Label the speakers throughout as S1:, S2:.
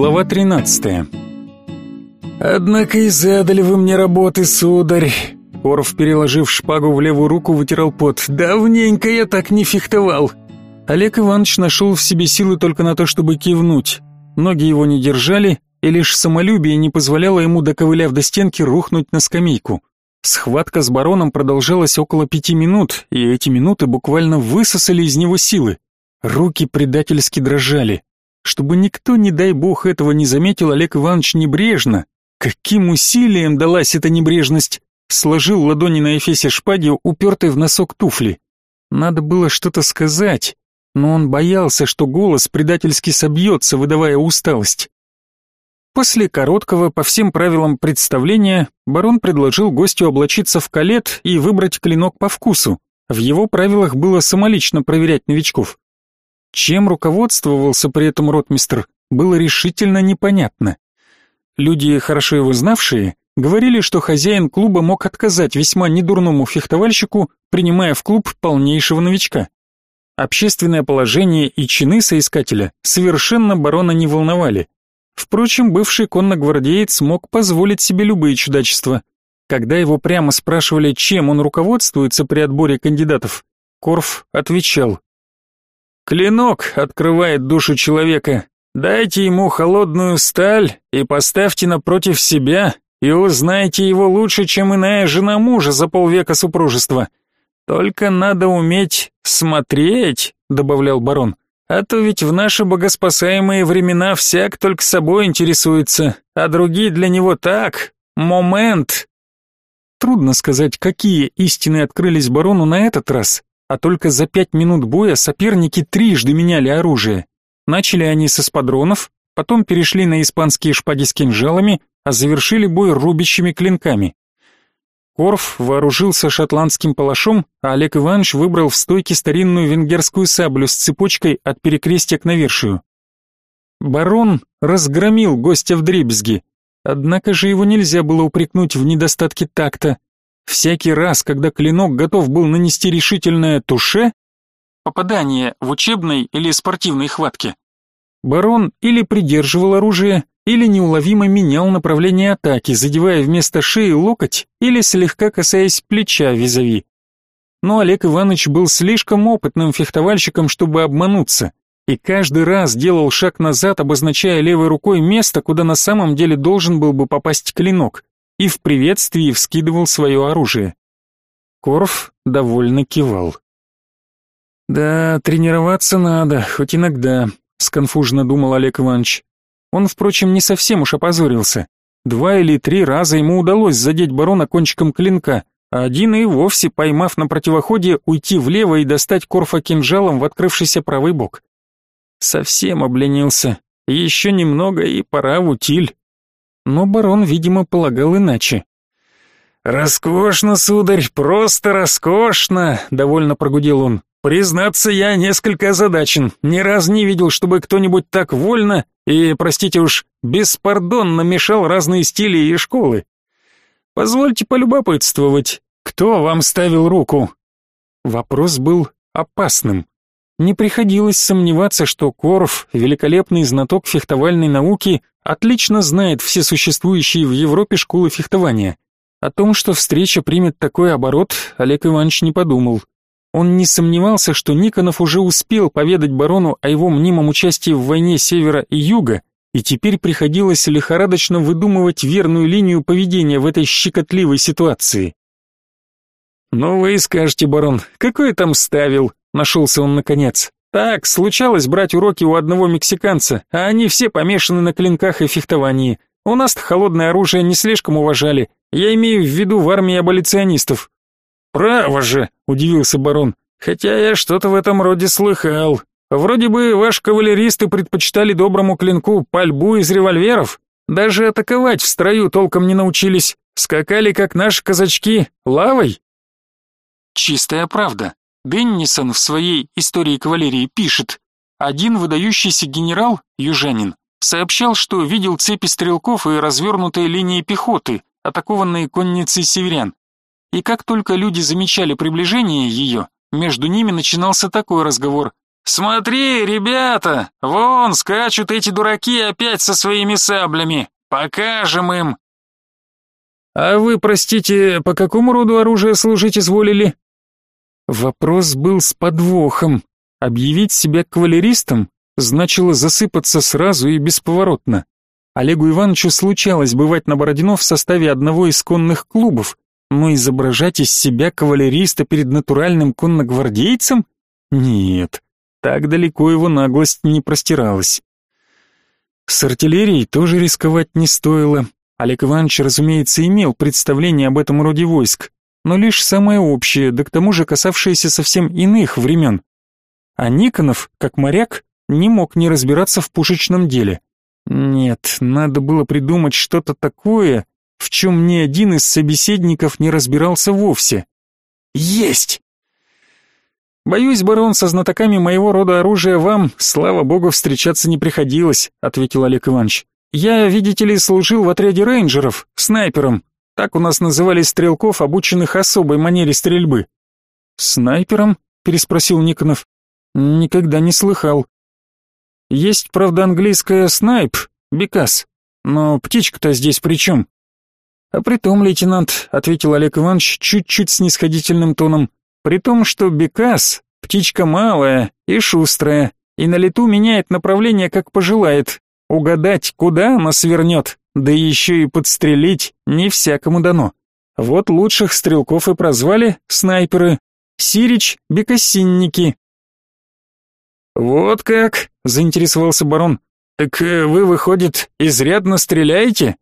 S1: Глава 13. Однако и задали вы мне работы, сударь. Корф, переложив шпагу в левую руку, вытирал пот. Давненько я так не фехтовал. Олег Иванович нашел в себе силы только на то, чтобы кивнуть. Ноги его не держали, и лишь самолюбие не позволяло ему, доковыляв до стенки, рухнуть на скамейку. Схватка с бароном продолжалась около пяти минут, и эти минуты буквально высосали из него силы. Руки предательски дрожали. Чтобы никто, не дай бог, этого не заметил, Олег Иванович небрежно, каким усилием далась эта небрежность, сложил ладони на эфесе шпаги, упертой в носок туфли. Надо было что-то сказать, но он боялся, что голос предательски собьется, выдавая усталость. После короткого, по всем правилам представления, барон предложил гостю облачиться в калет и выбрать клинок по вкусу. В его правилах было самолично проверять новичков. Чем руководствовался при этом ротмистр, было решительно непонятно. Люди, хорошо его знавшие, говорили, что хозяин клуба мог отказать весьма недурному фехтовальщику, принимая в клуб полнейшего новичка. Общественное положение и чины соискателя совершенно барона не волновали. Впрочем, бывший конногвардеец мог позволить себе любые чудачества. Когда его прямо спрашивали, чем он руководствуется при отборе кандидатов, Корф отвечал Клинок открывает душу человека. Дайте ему холодную сталь и поставьте напротив себя, и узнаете его лучше, чем иная жена мужа за полвека супружества. Только надо уметь смотреть, добавлял барон. А то ведь в наши богоспасаемые времена всяк только собой интересуется, а другие для него так, момент. Трудно сказать, какие истины открылись барону на этот раз, а только за пять минут боя соперники трижды меняли оружие. Начали они с эспадронов, потом перешли на испанские шпаги с кинжалами, а завершили бой рубящими клинками. Корф вооружился шотландским палашом, а Олег Иванович выбрал в стойке старинную венгерскую саблю с цепочкой от перекрестия к навершию. Барон разгромил гостя в дребезги, однако же его нельзя было упрекнуть в недостатке такта. Всякий раз, когда клинок готов был нанести решительное туше, попадание в учебной или спортивной хватке, барон или придерживал оружие, или неуловимо менял направление атаки, задевая вместо шеи локоть или слегка касаясь плеча визави. Но Олег Иванович был слишком опытным фехтовальщиком, чтобы обмануться, и каждый раз делал шаг назад, обозначая левой рукой место, куда на самом деле должен был бы попасть клинок и в приветствии вскидывал свое оружие. Корф довольно кивал. «Да, тренироваться надо, хоть иногда», — сконфужно думал Олег Иванович. Он, впрочем, не совсем уж опозорился. Два или три раза ему удалось задеть барона кончиком клинка, а один и вовсе, поймав на противоходе, уйти влево и достать Корфа кинжалом в открывшийся правый бок. Совсем обленился. Еще немного и пора в утиль но барон, видимо, полагал иначе. «Роскошно, сударь, просто роскошно!» — довольно прогудел он. «Признаться, я несколько озадачен. Ни разу не видел, чтобы кто-нибудь так вольно и, простите уж, беспардонно мешал разные стили и школы. Позвольте полюбопытствовать, кто вам ставил руку?» Вопрос был опасным. Не приходилось сомневаться, что Корф, великолепный знаток фехтовальной науки, отлично знает все существующие в Европе школы фехтования. О том, что встреча примет такой оборот, Олег Иванович не подумал. Он не сомневался, что Никонов уже успел поведать барону о его мнимом участии в войне Севера и Юга, и теперь приходилось лихорадочно выдумывать верную линию поведения в этой щекотливой ситуации. «Ну вы скажете, барон, какой там ставил?» Нашелся он наконец. Так, случалось брать уроки у одного мексиканца, а они все помешаны на клинках и фехтовании. У нас-то холодное оружие не слишком уважали. Я имею в виду в армии аболиционистов. Право же, удивился барон. Хотя я что-то в этом роде слыхал. Вроде бы ваши кавалеристы предпочитали доброму клинку пальбу из револьверов. Даже атаковать в строю толком не научились. Скакали, как наши казачки, лавой. Чистая правда. Деннисон в своей «Истории кавалерии» пишет, один выдающийся генерал, южанин, сообщал, что видел цепи стрелков и развернутые линии пехоты, атакованные конницей северян. И как только люди замечали приближение ее, между ними начинался такой разговор «Смотри, ребята, вон скачут эти дураки опять со своими саблями. Покажем им!» «А вы, простите, по какому роду оружия служить изволили?» Вопрос был с подвохом. Объявить себя кавалеристом значило засыпаться сразу и бесповоротно. Олегу Ивановичу случалось бывать на Бородино в составе одного из конных клубов, но изображать из себя кавалериста перед натуральным конногвардейцем? Нет, так далеко его наглость не простиралась. С артиллерией тоже рисковать не стоило. Олег Иванович, разумеется, имел представление об этом роде войск, но лишь самое общее, да к тому же касавшееся совсем иных времен. А Никонов, как моряк, не мог не разбираться в пушечном деле. Нет, надо было придумать что-то такое, в чем ни один из собеседников не разбирался вовсе. Есть! Боюсь, барон, со знатоками моего рода оружия вам, слава богу, встречаться не приходилось, ответил Олег Иванович. Я, видите ли, служил в отряде рейнджеров, снайпером. Так у нас называли стрелков, обученных особой манере стрельбы. Снайпером? переспросил Никонов. Никогда не слыхал. Есть, правда, английская снайп, бекас. Но птичка-то здесь при чем? А при том, лейтенант, ответил Олег Иванович чуть-чуть снисходительным тоном, при том, что бекас — птичка малая и шустрая, и на лету меняет направление, как пожелает. Угадать, куда она свернет, да еще и подстрелить не всякому дано. Вот лучших стрелков и прозвали снайперы. Сирич — бекасинники, «Вот как?» — заинтересовался барон. «Так э, вы, выходит, изрядно стреляете?»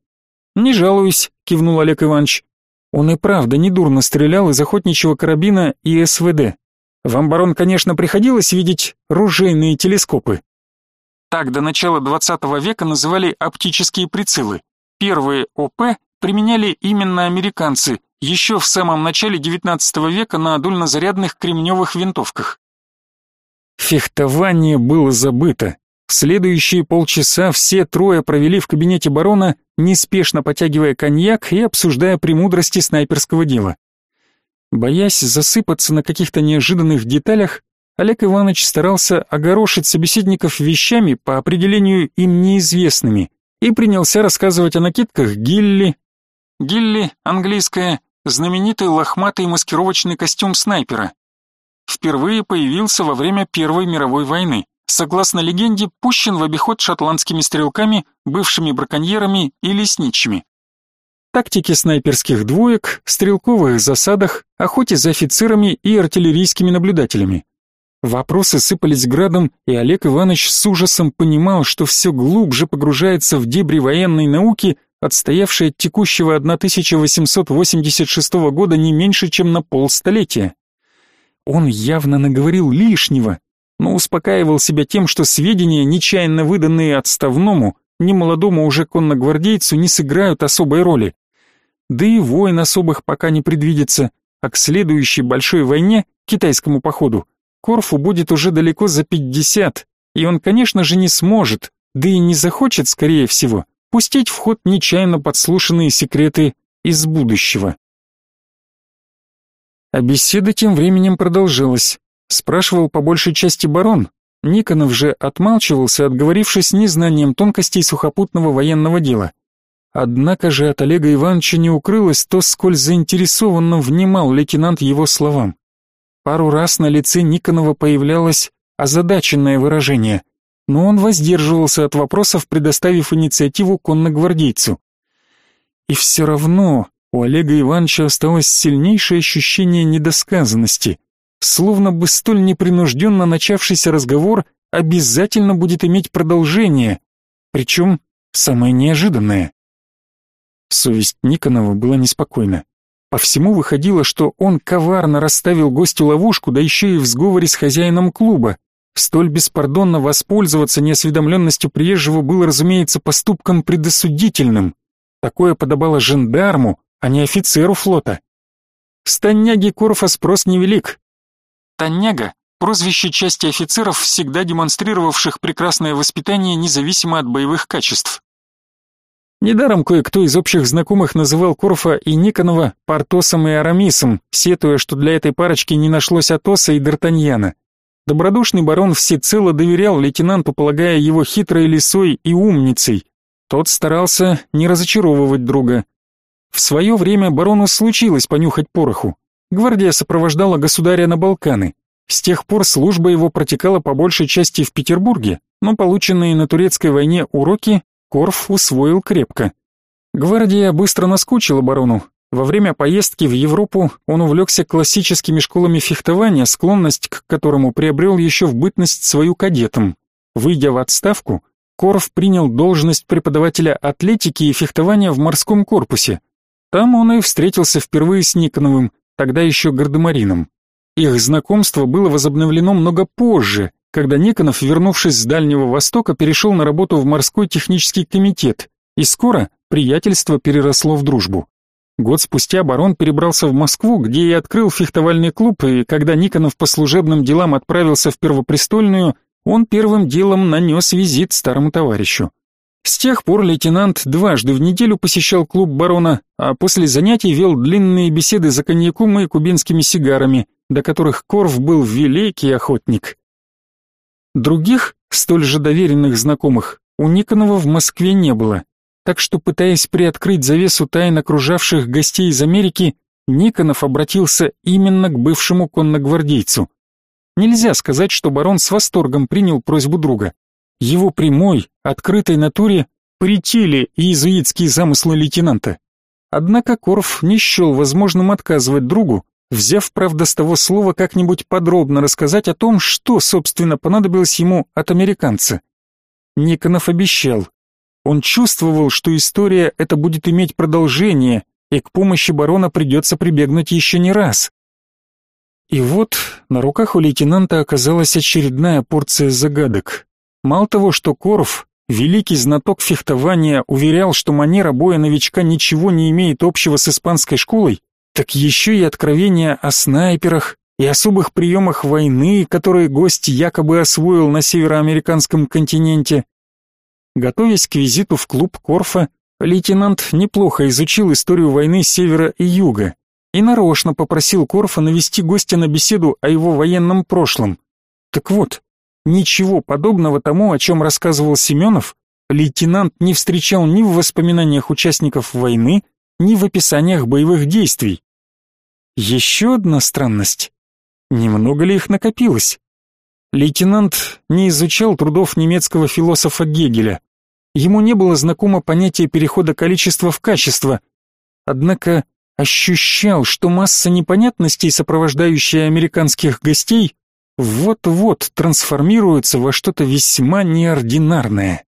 S1: «Не жалуюсь», — кивнул Олег Иванович. Он и правда недурно стрелял из охотничьего карабина и СВД. Вам, барон, конечно, приходилось видеть ружейные телескопы. Так до начала 20 века называли оптические прицелы. Первые ОП применяли именно американцы еще в самом начале 19 века на дульнозарядных кремневых винтовках. Фехтование было забыто. В следующие полчаса все трое провели в кабинете барона, неспешно потягивая коньяк и обсуждая премудрости снайперского дела. Боясь засыпаться на каких-то неожиданных деталях, Олег Иванович старался огорошить собеседников вещами по определению им неизвестными и принялся рассказывать о накидках Гилли. Гилли, английское, знаменитый лохматый маскировочный костюм снайпера, впервые появился во время Первой мировой войны. Согласно легенде, пущен в обиход шотландскими стрелками, бывшими браконьерами и лесничими. Тактики снайперских двоек, стрелковых засадах, охоте за офицерами и артиллерийскими наблюдателями. Вопросы сыпались градом, и Олег Иванович с ужасом понимал, что все глубже погружается в дебри военной науки, отстоявшей от текущего 1886 года не меньше, чем на полстолетия. Он явно наговорил лишнего, но успокаивал себя тем, что сведения, нечаянно выданные отставному, немолодому уже конногвардейцу, не сыграют особой роли. Да и войн особых пока не предвидится, а к следующей большой войне, китайскому походу, Корфу будет уже далеко за пятьдесят, и он, конечно же, не сможет, да и не захочет, скорее всего, пустить в ход нечаянно подслушанные секреты из будущего. А беседа тем временем продолжилась. Спрашивал по большей части барон. Никонов же отмалчивался, отговорившись незнанием тонкостей сухопутного военного дела. Однако же от Олега Ивановича не укрылось то, сколь заинтересованно внимал лейтенант его словам. Пару раз на лице Никонова появлялось озадаченное выражение, но он воздерживался от вопросов, предоставив инициативу конногвардейцу. И все равно у Олега Ивановича осталось сильнейшее ощущение недосказанности, словно бы столь непринужденно начавшийся разговор обязательно будет иметь продолжение, причем самое неожиданное. Совесть Никонова была неспокойна. По всему выходило, что он коварно расставил гостю ловушку, да еще и в сговоре с хозяином клуба. Столь беспардонно воспользоваться неосведомленностью приезжего было, разумеется, поступком предосудительным. Такое подобало жандарму, а не офицеру флота. С Танняги Корфа спрос невелик. Танняга — прозвище части офицеров, всегда демонстрировавших прекрасное воспитание независимо от боевых качеств. Недаром кое-кто из общих знакомых называл Корфа и Никонова Портосом и Арамисом, сетуя, что для этой парочки не нашлось Атоса и Д'Артаньяна. Добродушный барон всецело доверял лейтенанту, полагая его хитрой лисой и умницей. Тот старался не разочаровывать друга. В свое время барону случилось понюхать пороху. Гвардия сопровождала государя на Балканы. С тех пор служба его протекала по большей части в Петербурге, но полученные на турецкой войне уроки Корф усвоил крепко. Гвардия быстро наскучила барону. Во время поездки в Европу он увлекся классическими школами фехтования, склонность к которому приобрел еще в бытность свою кадетом. Выйдя в отставку, Корф принял должность преподавателя атлетики и фехтования в морском корпусе. Там он и встретился впервые с Никоновым, тогда еще гардемарином. Их знакомство было возобновлено много позже, когда Никонов, вернувшись с Дальнего Востока, перешел на работу в морской технический комитет, и скоро приятельство переросло в дружбу. Год спустя барон перебрался в Москву, где и открыл фехтовальный клуб, и когда Никонов по служебным делам отправился в Первопрестольную, он первым делом нанес визит старому товарищу. С тех пор лейтенант дважды в неделю посещал клуб барона, а после занятий вел длинные беседы за коньяком и кубинскими сигарами, до которых Корф был великий охотник. Других, столь же доверенных знакомых, у Никонова в Москве не было, так что, пытаясь приоткрыть завесу тайн окружавших гостей из Америки, Никонов обратился именно к бывшему конногвардейцу. Нельзя сказать, что барон с восторгом принял просьбу друга. Его прямой, открытой натуре притили иезуитские замыслы лейтенанта. Однако Корф не счел возможным отказывать другу, взяв, правда, с того слова как-нибудь подробно рассказать о том, что, собственно, понадобилось ему от американца. Никонов обещал. Он чувствовал, что история эта будет иметь продолжение, и к помощи барона придется прибегнуть еще не раз. И вот на руках у лейтенанта оказалась очередная порция загадок. Мало того, что Корф, великий знаток фехтования, уверял, что манера боя новичка ничего не имеет общего с испанской школой, так еще и откровения о снайперах и особых приемах войны, которые гость якобы освоил на североамериканском континенте. Готовясь к визиту в клуб Корфа, лейтенант неплохо изучил историю войны севера и юга и нарочно попросил Корфа навести гостя на беседу о его военном прошлом. Так вот, ничего подобного тому, о чем рассказывал Семенов, лейтенант не встречал ни в воспоминаниях участников войны, ни в описаниях боевых действий. Еще одна странность. Немного ли их накопилось? Лейтенант не изучал трудов немецкого философа Гегеля. Ему не было знакомо понятие перехода количества в качество. Однако ощущал, что масса непонятностей, сопровождающая американских гостей, вот-вот трансформируется во что-то весьма неординарное.